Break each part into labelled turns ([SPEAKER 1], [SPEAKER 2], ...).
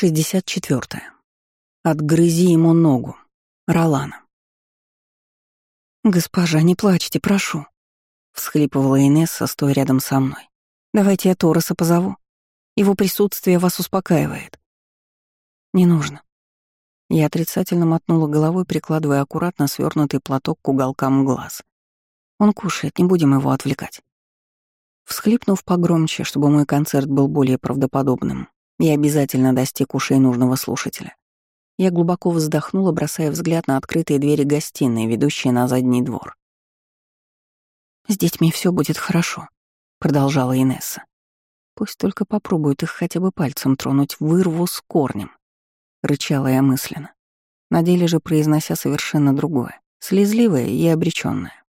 [SPEAKER 1] 64. Отгрызи ему ногу. Ролана. «Госпожа, не плачьте, прошу», — всхлипывала Инесса, стоя рядом со мной. «Давайте я Тороса позову. Его присутствие вас успокаивает». «Не нужно». Я отрицательно мотнула головой, прикладывая аккуратно свернутый платок к уголкам глаз. «Он кушает, не будем его отвлекать». Всхлипнув погромче, чтобы мой концерт был более правдоподобным, я обязательно достиг ушей нужного слушателя. Я глубоко вздохнула, бросая взгляд на открытые двери гостиной, ведущие на задний двор. «С детьми все будет хорошо», — продолжала Инесса. «Пусть только попробуют их хотя бы пальцем тронуть, вырву с корнем», — рычала я мысленно, на деле же произнося совершенно другое, слезливое и обречённое.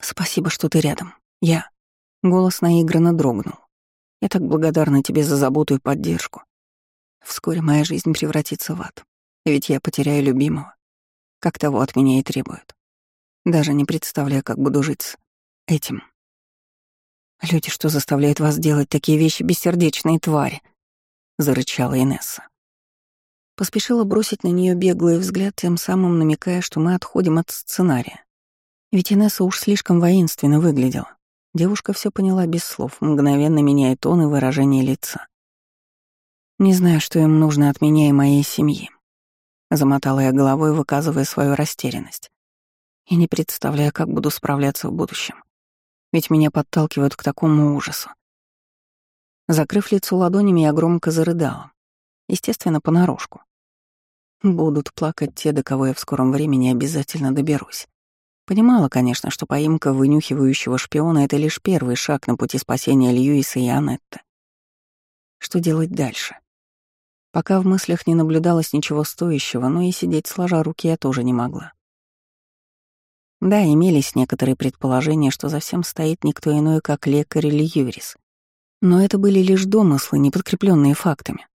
[SPEAKER 1] «Спасибо, что ты рядом. Я...» Голос наигранно дрогнул. Я так благодарна тебе за заботу и поддержку. Вскоре моя жизнь превратится в ад, ведь я потеряю любимого, как того от меня и требуют. Даже не представляю, как буду жить с этим. Люди, что заставляют вас делать такие вещи, бессердечные твари, зарычала Инесса. Поспешила бросить на нее беглый взгляд, тем самым намекая, что мы отходим от сценария. Ведь Инесса уж слишком воинственно выглядела. Девушка все поняла без слов, мгновенно меняя тон и выражение лица. «Не знаю, что им нужно от меня и моей семьи», — замотала я головой, выказывая свою растерянность. «И не представляю, как буду справляться в будущем. Ведь меня подталкивают к такому ужасу». Закрыв лицо ладонями, я громко зарыдала. Естественно, понарошку. Будут плакать те, до кого я в скором времени обязательно доберусь. Понимала, конечно, что поимка вынюхивающего шпиона — это лишь первый шаг на пути спасения Льюиса и Анетты. Что делать дальше? Пока в мыслях не наблюдалось ничего стоящего, но и сидеть сложа руки я тоже не могла. Да, имелись некоторые предположения, что за всем стоит никто иной, как лекарь или Юрис. Но это были лишь домыслы, не подкрепленные фактами.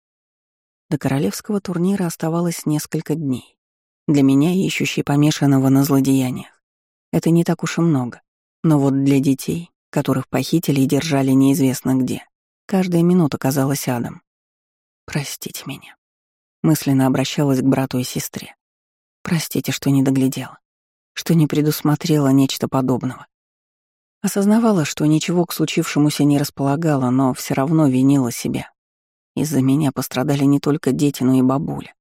[SPEAKER 1] До королевского турнира оставалось несколько дней. Для меня, ищущей помешанного на злодеяниях. Это не так уж и много. Но вот для детей, которых похитили и держали неизвестно где, каждая минута казалась адом. «Простите меня», — мысленно обращалась к брату и сестре. «Простите, что не доглядела, что не предусмотрела нечто подобного». Осознавала, что ничего к случившемуся не располагала, но все равно винила себя. Из-за меня пострадали не только дети, но и бабуля.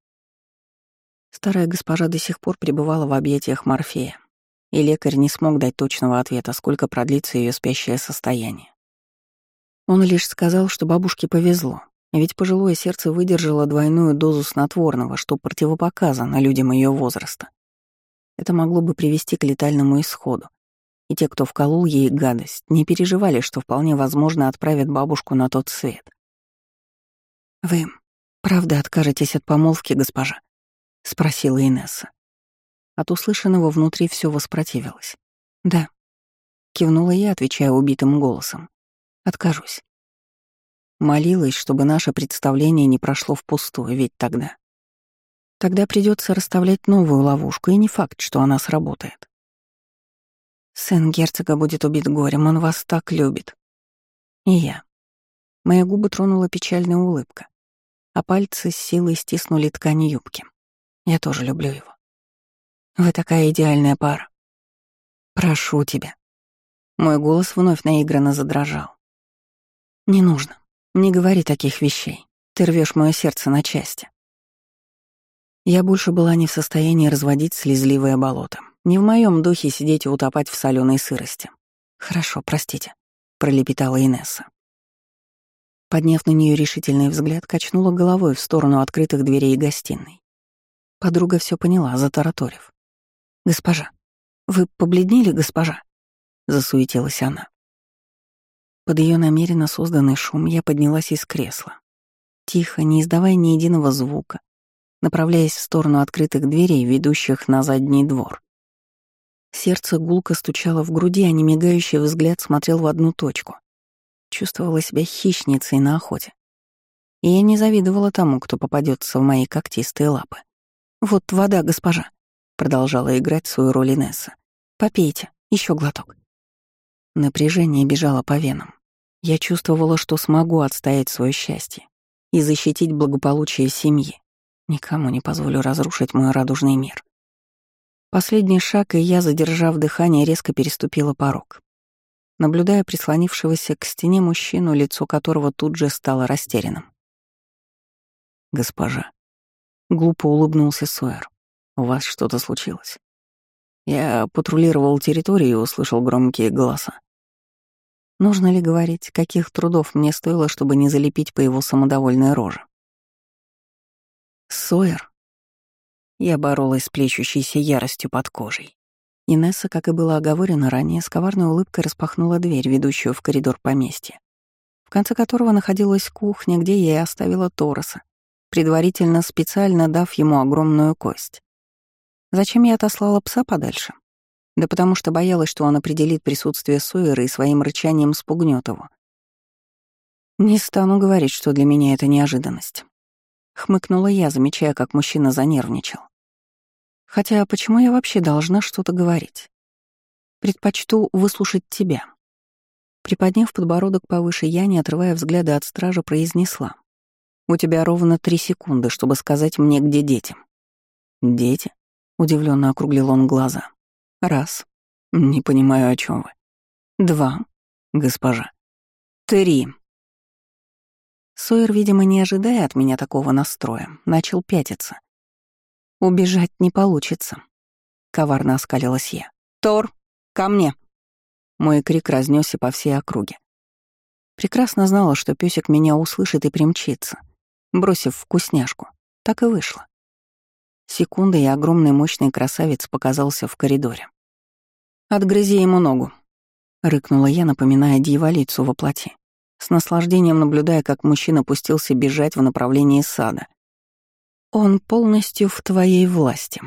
[SPEAKER 1] Старая госпожа до сих пор пребывала в объятиях Морфея, и лекарь не смог дать точного ответа, сколько продлится ее спящее состояние. Он лишь сказал, что бабушке повезло, ведь пожилое сердце выдержало двойную дозу снотворного, что противопоказано людям ее возраста. Это могло бы привести к летальному исходу. И те, кто вколол ей гадость, не переживали, что вполне возможно отправят бабушку на тот свет. «Вы правда откажетесь от помолвки, госпожа?» — спросила Инесса. От услышанного внутри все воспротивилось. «Да», — кивнула я, отвечая убитым голосом. «Откажусь». Молилась, чтобы наше представление не прошло впустую, ведь тогда... Тогда придется расставлять новую ловушку, и не факт, что она сработает. Сын герцога будет убит горем, он вас так любит. И я. Мои губы тронула печальная улыбка, а пальцы с силой стиснули ткань юбки. Я тоже люблю его. Вы такая идеальная пара. Прошу тебя. Мой голос вновь наигранно задрожал. Не нужно. Не говори таких вещей. Ты рвешь мое сердце на части. Я больше была не в состоянии разводить слезливое болото. Не в моем духе сидеть и утопать в соленой сырости. Хорошо, простите, пролепетала Инесса. Подняв на нее решительный взгляд, качнула головой в сторону открытых дверей гостиной. Подруга все поняла, затараторив. «Госпожа, вы побледнели, госпожа?» — засуетилась она. Под ее намеренно созданный шум я поднялась из кресла. Тихо, не издавая ни единого звука, направляясь в сторону открытых дверей, ведущих на задний двор. Сердце гулко стучало в груди, а немигающий взгляд смотрел в одну точку. Чувствовала себя хищницей на охоте. И я не завидовала тому, кто попадется в мои когтистые лапы. «Вот вода, госпожа», Продолжала играть свою роль Инесса. «Попейте, еще глоток». Напряжение бежало по венам. Я чувствовала, что смогу отстоять свое счастье. и защитить благополучие семьи. Никому не позволю разрушить мой радужный мир. Последний шаг, и я, задержав дыхание, резко переступила порог. Наблюдая прислонившегося к стене мужчину, лицо которого тут же стало растерянным. «Госпожа», — глупо улыбнулся Сойер, — «у вас что-то случилось?» Я патрулировал территорию и услышал громкие голоса. Нужно ли говорить, каких трудов мне стоило, чтобы не залепить по его самодовольной роже? Сойер. Я боролась с плещущейся яростью под кожей. Инесса, как и было оговорено ранее, с коварной улыбкой распахнула дверь, ведущую в коридор поместья, в конце которого находилась кухня, где я и оставила Тороса, предварительно специально дав ему огромную кость. Зачем я отослала пса подальше? Да потому что боялась, что он определит присутствие Сойера и своим рычанием спугнет его. Не стану говорить, что для меня это неожиданность. Хмыкнула я, замечая, как мужчина занервничал. Хотя почему я вообще должна что-то говорить? Предпочту выслушать тебя. Приподняв подбородок повыше, я, не отрывая взгляда от стража, произнесла. «У тебя ровно три секунды, чтобы сказать мне, где дети». «Дети?» — удивленно округлил он глаза. Раз. Не понимаю, о чем вы. Два. Госпожа. Три. Сойер, видимо, не ожидая от меня такого настроя, начал пятиться. Убежать не получится. Коварно оскалилась я. Тор, ко мне. Мой крик разнесся по всей округе. Прекрасно знала, что песик меня услышит и примчится, бросив вкусняшку. Так и вышло. Секунда, и огромный мощный красавец показался в коридоре. «Отгрызи ему ногу», — рыкнула я, напоминая дьяволицу во плоти, с наслаждением наблюдая, как мужчина пустился бежать в направлении сада. «Он полностью в твоей власти»,